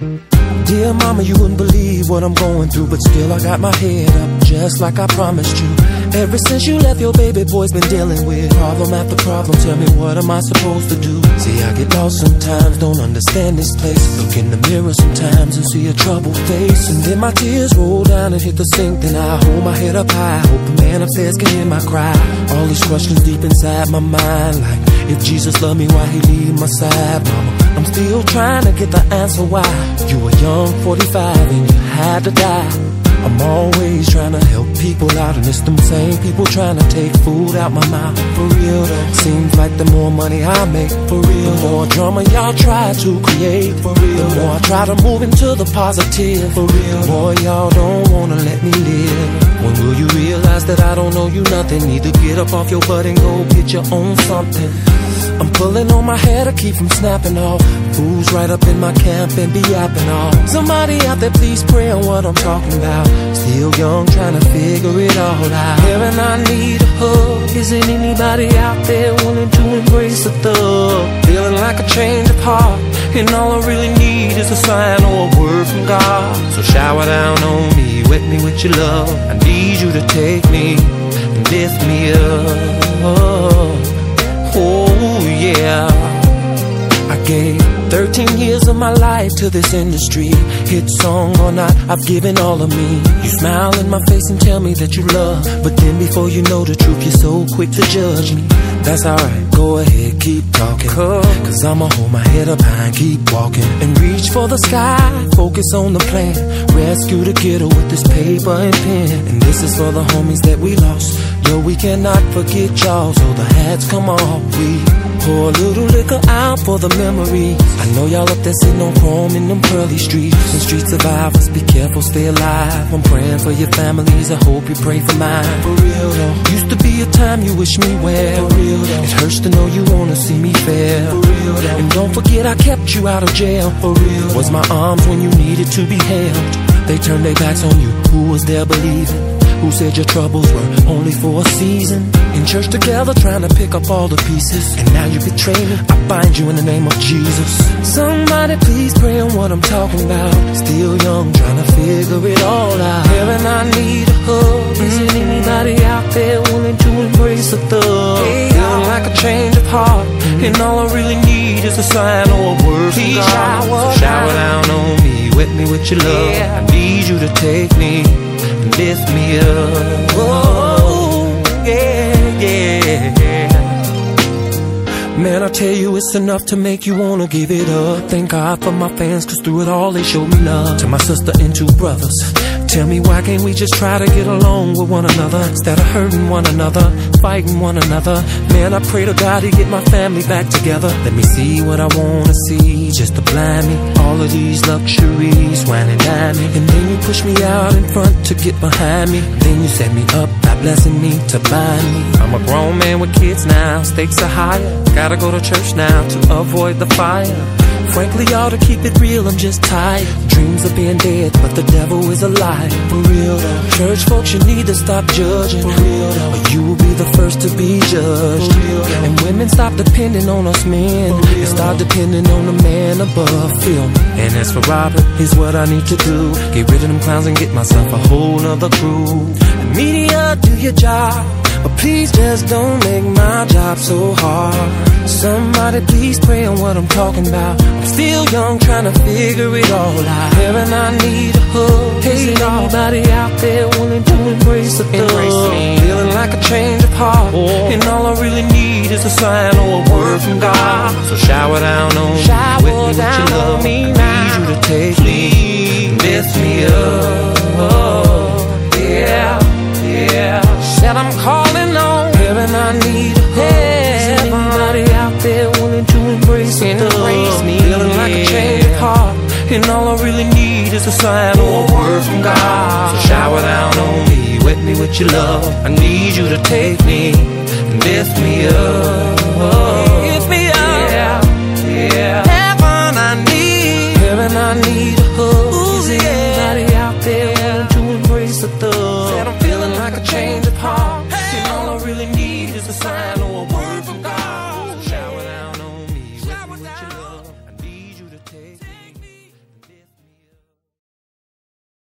Dear mama, you wouldn't believe what I'm going through, but still I got my head up just like I promised you. Ever since you left, your baby boy's been dealing with problem after problem. Tell me, what am I supposed to do? See, I get lost sometimes, don't understand this place. Look in the mirror sometimes and see a troubled face. And then my tears roll down and hit the sink. Then I hold my head up high, hope the man upstairs can hear my cry. All these questions deep inside my mind, like if Jesus loved me, why he leave my side, mama? I'm still trying to get the answer why. You were young, 45, and you had to die. I'm always trying to help people out, and it's them same people trying to take food out my mouth. For real though, seems like the more money I make, for real, the more drama y'all try to create. For real, the more I try to move into the positive. For real, the more y'all don't wanna let me live. When will you realize that I don't know you nothing? Need to get up off your butt and go get your own something. I'm pulling on my hair to keep from snapping off. Fools right up in my camp and be yapping off. Somebody out there, please pray on what I'm talking about. Still young, trying to figure it all out. Hearing I need a hug. Isn't anybody out there willing to embrace a thug? Feeling like a change of heart. And all I really need is a sign or a word from God. So shower down on me, wet me with your love. I need you to take me and lift me up. Yeah. I gave 13 years of my life to this industry. Hit song or not, I've given all of me. You smile in my face and tell me that you love. But then before you know the truth, you're so quick to judge me. That's alright, go ahead, keep talking. Cause I'ma hold my head up high and keep walking. And reach for the sky, focus on the plan. Rescue the ghetto with this paper and pen. And this is for the homies that we lost. Yo, we cannot forget y'all, so the hats come off. We pour a little liquor out for the memories. I know y'all up there sitting on chrome in them pearly streets. And street survivors, be careful, stay alive. I'm praying for your families, I hope you pray for mine. For real though, used to be a time you wish me well. For real though, it hurts to know you wanna see me fail. For real though, and don't forget I kept you out of jail. For real, was my arms when you needed to be held. They turned their backs on you, who was there believing? Who said your troubles were only for a season? In church together, trying to pick up all the pieces. And now you betray me. I bind you in the name of Jesus. Somebody please pray on what I'm talking about. Still young, trying to figure it all out. Heaven, I need a hug. Isn't mm-hmm. anybody out there willing to embrace a thug? Feeling like a change of heart. Mm-hmm. And all I really need is a sign or a word from Please God. shower So shower down on me, wet me with your love. Yeah. I need you to take me and lift me up. Oh, yeah, yeah. Man, I tell you, it's enough to make you wanna give it up. Thank God for my fans, cause through it all they showed me love. To my sister and two brothers. Tell me why can't we just try to get along with one another instead of hurting one another, fighting one another? Man, I pray to God to get my family back together. Let me see what I wanna see, just to blind me. All of these luxuries, and dine me. And then you push me out in front to get behind me. Then you set me up by blessing me to bind me. I'm a grown man with kids now, stakes are higher. Gotta go to church now to avoid the fire. Frankly, y'all, to keep it real, I'm just tired. Dreams of being dead, but the devil is alive. For real though. Church folks, you need to stop judging. For real though. Or you will be the first to be judged. For real though. And women stop depending on us men. And start depending on the man above. Feel me. And as for Robert, here's what I need to do. Get rid of them clowns and get myself a whole nother crew. And media, do your job. But please just don't make my job so hard. Somebody please pray on what I'm talking about. I'm still young, trying to figure it all out. Heaven, I need a hug. Hey, Is anybody out there willing to embrace the me. Feeling like a change of heart. And all I really need is a sign or a word from God. So shower down on Shower me, with down your love. on me I need you to take me, lift me up. Oh, yeah, yeah. Said I'm calling on Heaven, I need a hug. Is And all I really need is a sign or a word from God. So shower down on me, wet me with your love. I need you to take me and lift me up. Lift me up. Yeah, yeah. Heaven I need. Heaven I need a hug. Ooh, is yeah. anybody out there willing to embrace a thug? Said I'm feeling like a change of heart. Hey. And all I really need is a sign or a word from God.